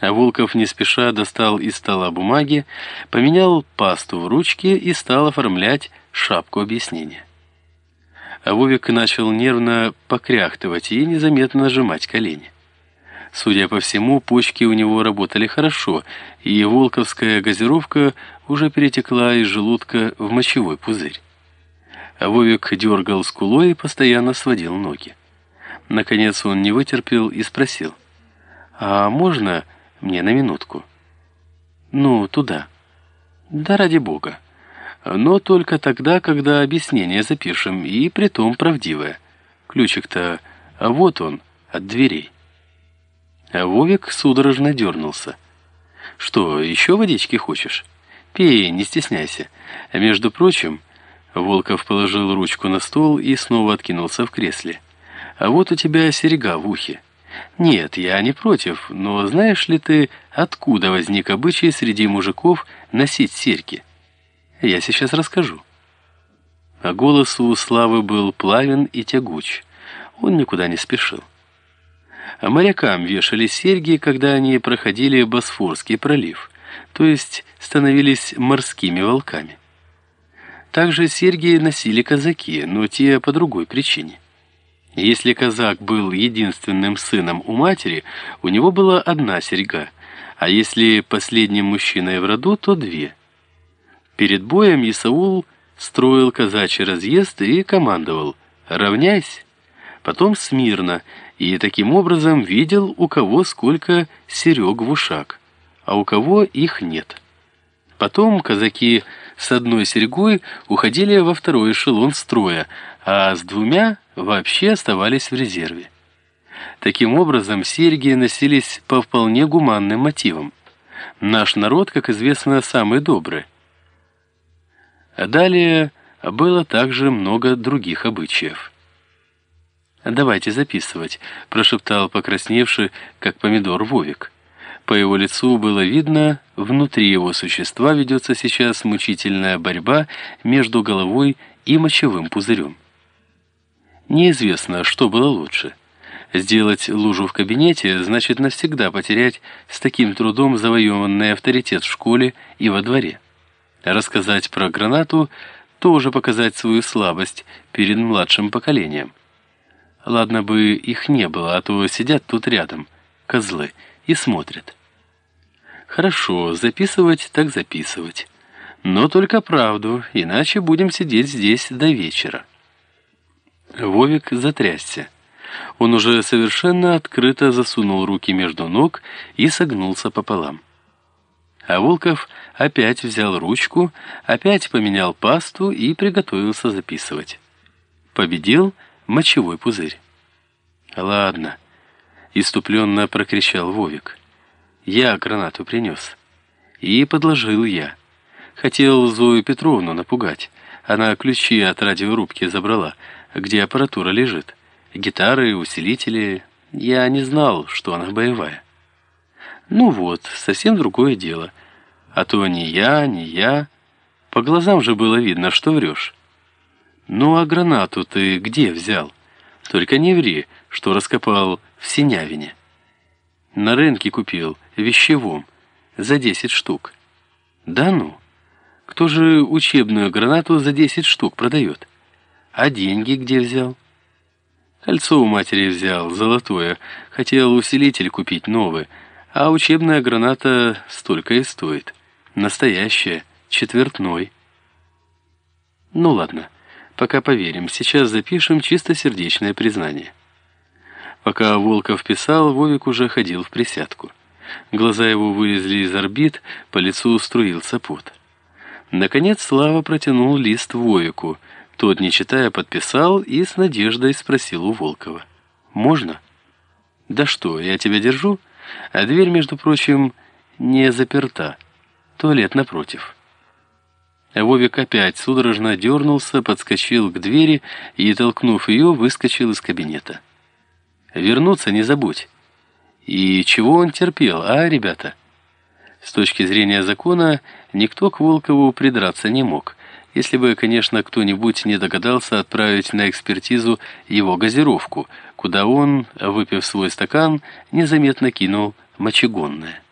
А Волков не спеша достал из стола бумаги, поменял пасту в ручке и стал оформлять шапку объяснения. А Вовик начал нервно покряхтывать и незаметно нажимать колени. Судя по всему, почки у него работали хорошо, и волковская газировка уже перетекла из желудка в мочевой пузырь. А Вовик дергал скулой и постоянно сводил ноги. Наконец он не вытерпел и спросил, «А можно мне на минутку?» «Ну, туда». «Да ради бога. Но только тогда, когда объяснение запишем, и притом правдивое. Ключик-то вот он, от дверей». А Вовик судорожно дернулся. «Что, еще водички хочешь? Пей, не стесняйся. А между прочим...» Волков положил ручку на стол и снова откинулся в кресле. «А вот у тебя серега в ухе. Нет, я не против, но знаешь ли ты, откуда возник обычай среди мужиков носить серьги? Я сейчас расскажу». А голос у Славы был плавен и тягуч. Он никуда не спешил. А морякам вешали серьги, когда они проходили Босфорский пролив, то есть становились морскими волками. Также серьги носили казаки, но те по другой причине. Если казак был единственным сыном у матери, у него была одна серьга, а если последним мужчиной в роду, то две. Перед боем Исаул строил казачий разъезд и командовал «Равняйся!» Потом смирно, и таким образом видел, у кого сколько серег в ушах, а у кого их нет. Потом казаки с одной серьгой уходили во второй эшелон строя, а с двумя вообще оставались в резерве. Таким образом, серьги носились по вполне гуманным мотивам. Наш народ, как известно, самый добрый. А далее было также много других обычаев. «Давайте записывать», – прошептал покрасневший, как помидор, Вовик. По его лицу было видно, внутри его существа ведется сейчас мучительная борьба между головой и мочевым пузырем. Неизвестно, что было лучше. Сделать лужу в кабинете значит навсегда потерять с таким трудом завоеванный авторитет в школе и во дворе. Рассказать про гранату – тоже показать свою слабость перед младшим поколением. Ладно бы их не было, а то сидят тут рядом, козлы, и смотрят. Хорошо, записывать так записывать. Но только правду, иначе будем сидеть здесь до вечера. Вовик затрясся. Он уже совершенно открыто засунул руки между ног и согнулся пополам. А Волков опять взял ручку, опять поменял пасту и приготовился записывать. Победил мочевой пузырь. «Ладно», — иступленно прокричал Вовик. «Я гранату принес». И подложил я. Хотел Зою Петровну напугать. Она ключи от радиорубки забрала, где аппаратура лежит. Гитары, усилители. Я не знал, что она боевая. Ну вот, совсем другое дело. А то ни я, ни я. По глазам же было видно, что врешь. Ну а гранату ты где взял? Только не ври, что раскопал в Синявине. На рынке купил, вещевом, за 10 штук. Да ну? Кто же учебную гранату за 10 штук продает? А деньги где взял? Кольцо у матери взял, золотое. Хотел усилитель купить новый, а учебная граната столько и стоит. Настоящая, четвертной. Ну ладно. Пока поверим, сейчас запишем чистосердечное признание. Пока Волков писал, Вовик уже ходил в присядку. Глаза его вылезли из орбит, по лицу струился пот. Наконец Слава протянул лист Вовику. Тот, не читая, подписал и с надеждой спросил у Волкова. «Можно?» «Да что, я тебя держу?» А дверь, между прочим, не заперта. Туалет напротив. Вовик опять судорожно дернулся, подскочил к двери и, толкнув ее, выскочил из кабинета. «Вернуться не забудь». И чего он терпел, а, ребята? С точки зрения закона, никто к Волкову придраться не мог, если бы, конечно, кто-нибудь не догадался отправить на экспертизу его газировку, куда он, выпив свой стакан, незаметно кинул мочегонное.